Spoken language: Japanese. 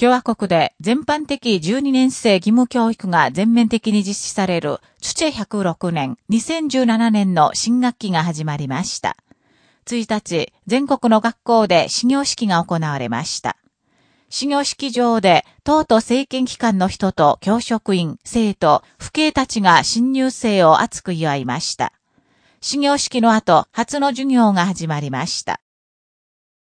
共和国で全般的12年生義務教育が全面的に実施される、チュチェ106年、2017年の新学期が始まりました。1日、全国の学校で始業式が行われました。始業式場で、党と政権機関の人と教職員、生徒、父兄たちが新入生を熱く祝いました。始業式の後、初の授業が始まりました。